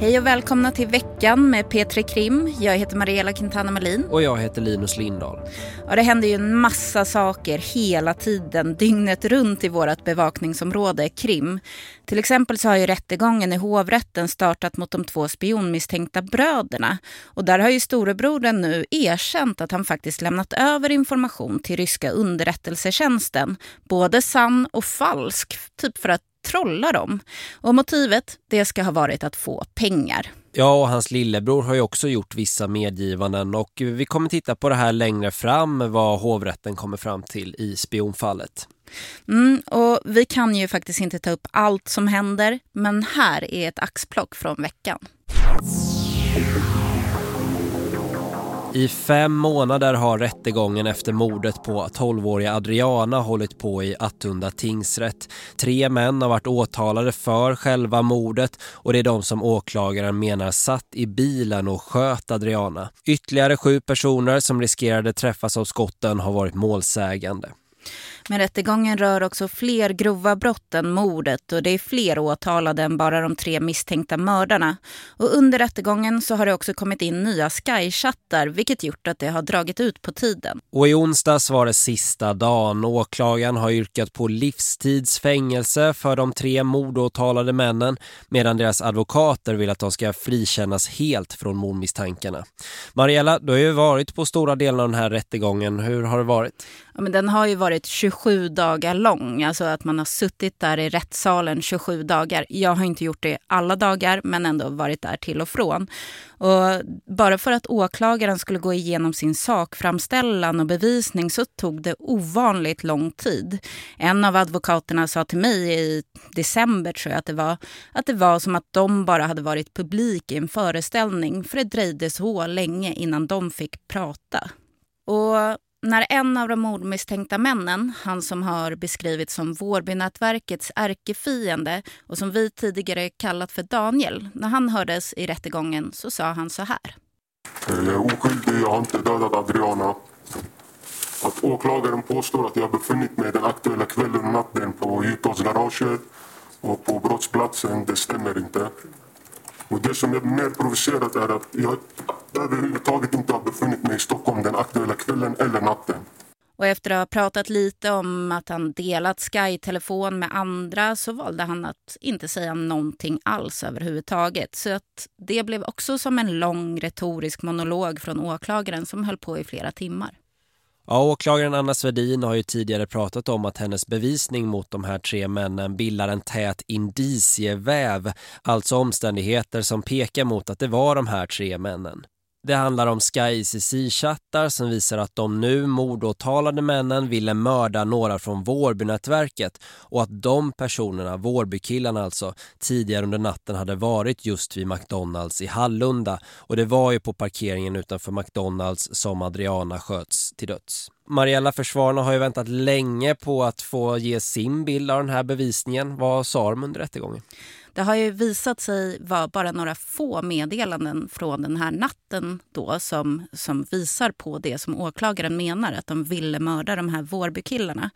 Hej och välkomna till veckan med P3 Krim. Jag heter Mariella Quintana Malin. Och jag heter Linus Lindahl. Ja, det händer ju en massa saker hela tiden, dygnet runt i vårt bevakningsområde Krim. Till exempel så har ju rättegången i hovrätten startat mot de två spionmisstänkta bröderna. Och där har ju storebrodern nu erkänt att han faktiskt lämnat över information till ryska underrättelsetjänsten. Både sann och falsk, typ för att trolla dem. Och motivet det ska ha varit att få pengar. Ja, och hans lillebror har ju också gjort vissa medgivanden och vi kommer titta på det här längre fram vad hovrätten kommer fram till i spionfallet. Mm, och vi kan ju faktiskt inte ta upp allt som händer, men här är ett axplock från veckan. I fem månader har rättegången efter mordet på 12-åriga Adriana hållit på i Attunda tingsrätt. Tre män har varit åtalade för själva mordet och det är de som åklagaren menar satt i bilen och sköt Adriana. Ytterligare sju personer som riskerade träffas av skotten har varit målsägande. Men rättegången rör också fler grova brott än mordet och det är fler åtalade än bara de tre misstänkta mördarna. Och under rättegången så har det också kommit in nya Sky-chattar vilket gjort att det har dragit ut på tiden. Och i onsdags var det sista dagen. Åklagaren har yrkat på livstidsfängelse för de tre mordåtalade männen medan deras advokater vill att de ska frikännas helt från mordmisstankarna. Mariella, du har ju varit på stora delar av den här rättegången. Hur har det varit? Ja, men den har ju varit 27 dagar lång, alltså att man har suttit där i rättssalen 27 dagar. Jag har inte gjort det alla dagar, men ändå varit där till och från. Och bara för att åklagaren skulle gå igenom sin sakframställan och bevisning så tog det ovanligt lång tid. En av advokaterna sa till mig i december tror jag att det var, att det var som att de bara hade varit publik i en föreställning för det dröjde så länge innan de fick prata. Och när en av de mordmisstänkta männen, han som har beskrivits som Vårbynätverkets ärkefiende och som vi tidigare kallat för Daniel, när han hördes i rättegången så sa han så här. Jag är oskyldig, jag har inte dödat Adriana. Att åklagaren påstår att jag befunnit mig den aktuella kvällen och natten på Djupdalsgaraget och på brottsplatsen, det stämmer inte. Och det som är mer provocerat är att jag överhuvudtaget inte har befunnit mig i Stockholm den aktuella kvällen eller natten. Och efter att ha pratat lite om att han delat Sky-telefon med andra så valde han att inte säga någonting alls överhuvudtaget. Så att det blev också som en lång retorisk monolog från åklagaren som höll på i flera timmar. Ja, åklagaren Anna Svedin har ju tidigare pratat om att hennes bevisning mot de här tre männen bildar en tät indicieväv, alltså omständigheter som pekar mot att det var de här tre männen. Det handlar om Sky chattar som visar att de nu mordåtalade männen ville mörda några från Vårbynätverket och att de personerna, Vårbykillarna alltså, tidigare under natten hade varit just vid McDonalds i Hallunda och det var ju på parkeringen utanför McDonalds som Adriana sköts till döds. Mariella försvararna har ju väntat länge på att få ge sin bild av den här bevisningen. Vad sa de under rättegången? Det har ju visat sig vara bara några få meddelanden från den här natten då som, som visar på det som åklagaren menar, att de ville mörda de här Vårbykillarna.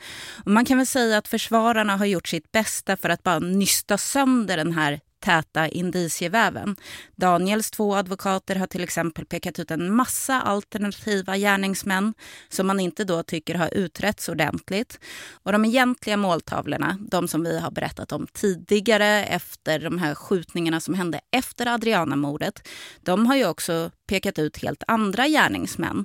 Och man kan väl säga att försvararna har gjort sitt bästa för att bara nysta sönder den här täta indicieväven. Daniels två advokater har till exempel pekat ut en massa alternativa gärningsmän som man inte då tycker har utretts ordentligt. Och de egentliga måltavlorna, de som vi har berättat om tidigare efter de här skjutningarna som hände efter Adriana-mordet, de har ju också pekat ut helt andra gärningsmän.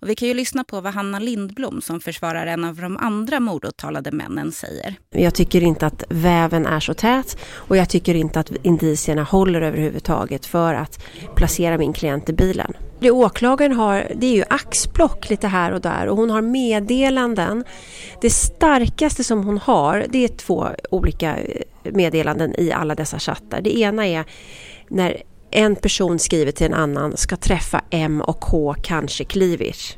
Och vi kan ju lyssna på vad Hanna Lindblom som försvarar en av de andra mordåtalade männen säger. Jag tycker inte att väven är så tät och jag tycker inte att indicierna håller överhuvudtaget för att placera min klient i bilen. Det åklagaren har det är ju axplock lite här och där och hon har meddelanden. Det starkaste som hon har det är två olika eh, meddelanden i alla dessa chattar. Det ena är när en person skriver till en annan ska träffa M och K, kanske Klivich.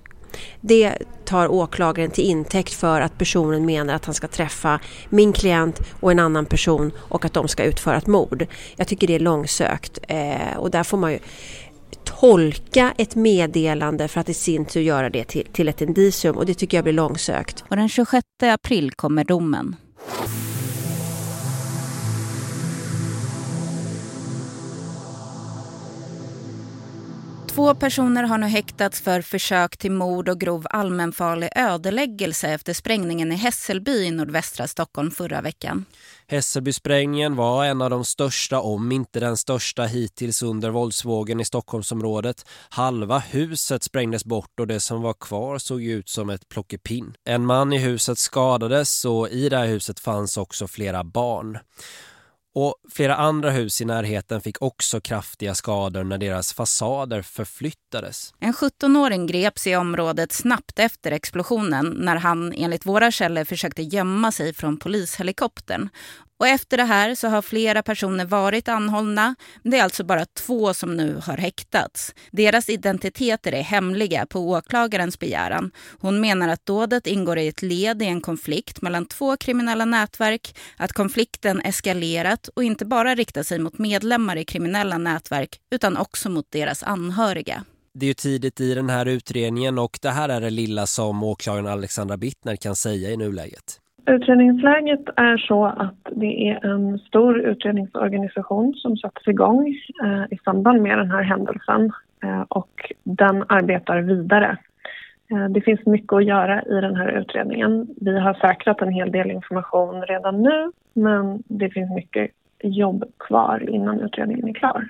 Det tar åklagaren till intäkt för att personen menar att han ska träffa min klient och en annan person och att de ska utföra ett mord. Jag tycker det är långsökt eh, och där får man ju tolka ett meddelande för att i sin tur göra det till, till ett indicium och det tycker jag blir långsökt. Och den 26 april kommer domen. Två personer har nu häktats för försök till mord och grov allmänfarlig ödeläggelse efter sprängningen i Hässelby i nordvästra Stockholm förra veckan. Hässelbysprängningen var en av de största, om inte den största hittills under våldsvågen i Stockholmsområdet. Halva huset sprängdes bort och det som var kvar såg ut som ett plockepinn. En man i huset skadades och i det här huset fanns också flera barn. Och flera andra hus i närheten fick också kraftiga skador när deras fasader förflyttades. En 17-åring greps i området snabbt efter explosionen när han enligt våra källor försökte gömma sig från polishelikoptern. Och efter det här så har flera personer varit anhållna. Men det är alltså bara två som nu har häktats. Deras identiteter är hemliga på åklagarens begäran. Hon menar att dådet ingår i ett led i en konflikt mellan två kriminella nätverk. Att konflikten eskalerat och inte bara riktar sig mot medlemmar i kriminella nätverk utan också mot deras anhöriga. Det är ju tidigt i den här utredningen och det här är det lilla som åklagaren Alexandra Bittner kan säga i nuläget. Utredningsläget är så att det är en stor utredningsorganisation som sattes igång eh, i samband med den här händelsen eh, och den arbetar vidare. Eh, det finns mycket att göra i den här utredningen. Vi har säkrat en hel del information redan nu men det finns mycket jobb kvar innan utredningen är klar.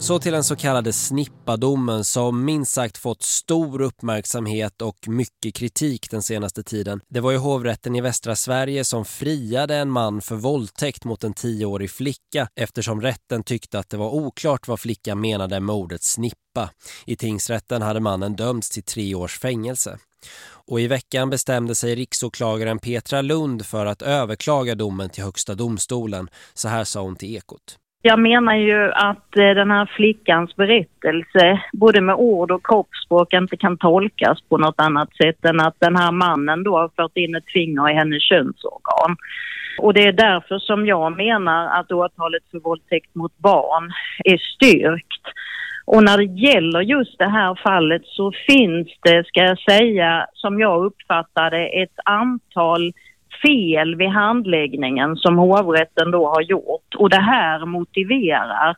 Så till den så kallade snippadomen som minst sagt fått stor uppmärksamhet och mycket kritik den senaste tiden. Det var ju hovrätten i västra Sverige som friade en man för våldtäkt mot en tioårig flicka eftersom rätten tyckte att det var oklart vad flickan menade med ordet snippa. I tingsrätten hade mannen dömts till tre års fängelse. Och i veckan bestämde sig riksåklagaren Petra Lund för att överklaga domen till högsta domstolen. Så här sa hon till Ekot. Jag menar ju att eh, den här flickans berättelse, både med ord och kroppsspråk, inte kan tolkas på något annat sätt än att den här mannen då har fört in ett finger i hennes könsorgan. Och det är därför som jag menar att åtalet för våldtäkt mot barn är styrkt. Och när det gäller just det här fallet så finns det, ska jag säga, som jag uppfattade ett antal fel vid handläggningen som hovrätten då har gjort och det här motiverar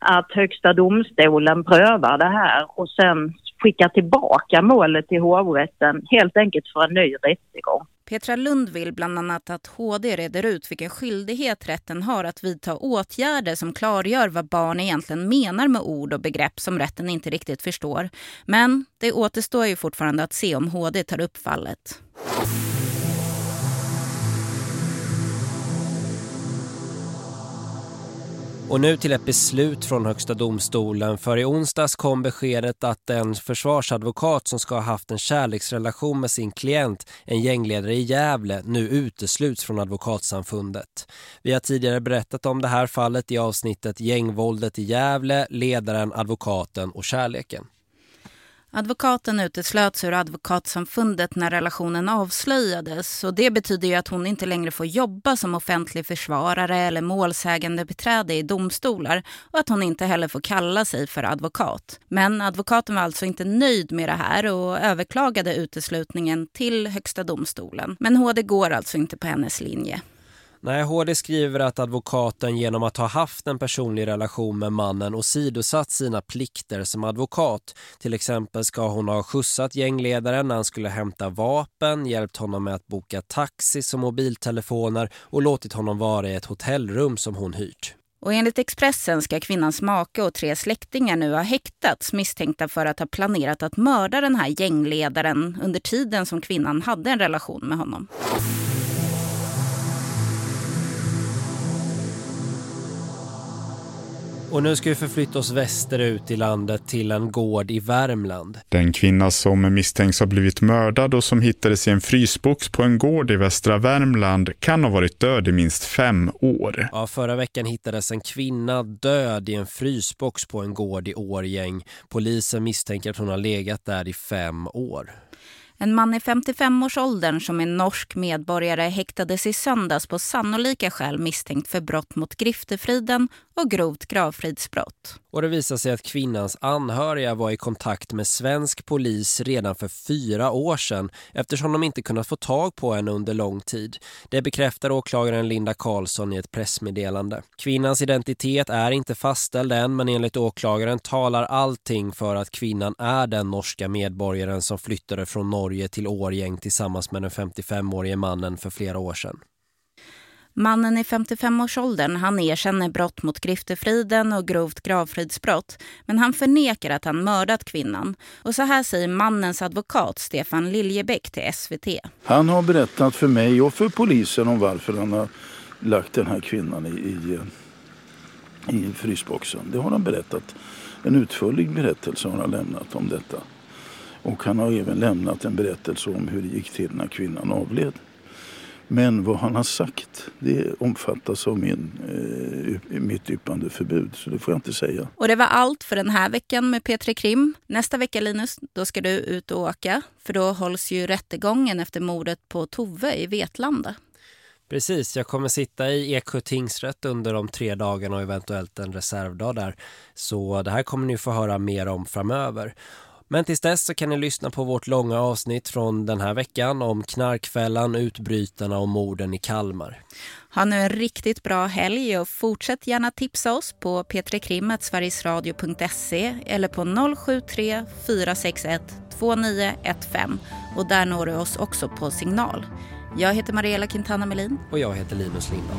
att högsta domstolen prövar det här och sen skickar tillbaka målet till hovrätten helt enkelt för en ny rättegång. Petra Lund vill bland annat att HD reder ut vilken skyldighet rätten har att vidta åtgärder som klargör vad barn egentligen menar med ord och begrepp som rätten inte riktigt förstår. Men det återstår ju fortfarande att se om HD tar upp fallet. Och nu till ett beslut från högsta domstolen för i onsdags kom beskedet att en försvarsadvokat som ska ha haft en kärleksrelation med sin klient, en gängledare i Gävle, nu utesluts från advokatsamfundet. Vi har tidigare berättat om det här fallet i avsnittet Gängvåldet i Gävle, ledaren, advokaten och kärleken. Advokaten uteslöts ur advokatsamfundet när relationen avslöjades och det betyder ju att hon inte längre får jobba som offentlig försvarare eller målsägande beträde i domstolar och att hon inte heller får kalla sig för advokat. Men advokaten var alltså inte nöjd med det här och överklagade uteslutningen till högsta domstolen. Men HD går alltså inte på hennes linje. Nej, HD skriver att advokaten genom att ha haft en personlig relation med mannen och sidosatt sina plikter som advokat. Till exempel ska hon ha skjutsat gängledaren när han skulle hämta vapen, hjälpt honom med att boka taxi och mobiltelefoner och låtit honom vara i ett hotellrum som hon hyrt. Och enligt Expressen ska kvinnans make och tre släktingar nu ha häktats misstänkta för att ha planerat att mörda den här gängledaren under tiden som kvinnan hade en relation med honom. Och nu ska vi förflytta oss västerut i landet till en gård i Värmland. Den kvinna som misstänks ha blivit mördad och som hittades i en frysbox på en gård i västra Värmland kan ha varit död i minst fem år. Ja, förra veckan hittades en kvinna död i en frysbox på en gård i Årgäng. Polisen misstänker att hon har legat där i fem år. En man i 55-årsåldern som är norsk medborgare häktades i söndags på sannolika skäl misstänkt för brott mot griftefriden och grovt gravfridsbrott. Och det visar sig att kvinnans anhöriga var i kontakt med svensk polis redan för fyra år sedan eftersom de inte kunnat få tag på henne under lång tid. Det bekräftar åklagaren Linda Karlsson i ett pressmeddelande. Kvinnans identitet är inte fastställd än men enligt åklagaren talar allting för att kvinnan är den norska medborgaren som flyttade från Norge till Årgäng tillsammans med den 55-årige mannen för flera år sedan. Mannen i 55-årsåldern han erkänner brott mot griftefriden och grovt gravfridsbrott men han förnekar att han mördat kvinnan. Och så här säger mannens advokat Stefan Liljebäck till SVT. Han har berättat för mig och för polisen om varför han har lagt den här kvinnan i, i, i frysboxen. Det har han berättat. En utförlig berättelse har han lämnat om detta. Och han har även lämnat en berättelse om hur det gick till när kvinnan avled. Men vad han har sagt, det omfattas av min, eh, mitt yppandeförbud. Så det får jag inte säga. Och det var allt för den här veckan med P3 Krim. Nästa vecka Linus, då ska du ut och åka. För då hålls ju rättegången efter mordet på Tove i Vetlanda. Precis, jag kommer sitta i Eksjö tingsrätt under de tre dagarna och eventuellt en reservdag där. Så det här kommer ni få höra mer om framöver. Men tills dess så kan ni lyssna på vårt långa avsnitt från den här veckan om knarkfällan, utbrytarna och morden i Kalmar. Ha nu en riktigt bra helg och fortsätt gärna tipsa oss på p3krim.sverigesradio.se eller på 073 461 2915 och där når du oss också på signal. Jag heter Mariella Quintana Melin. Och jag heter Linus Lindahl.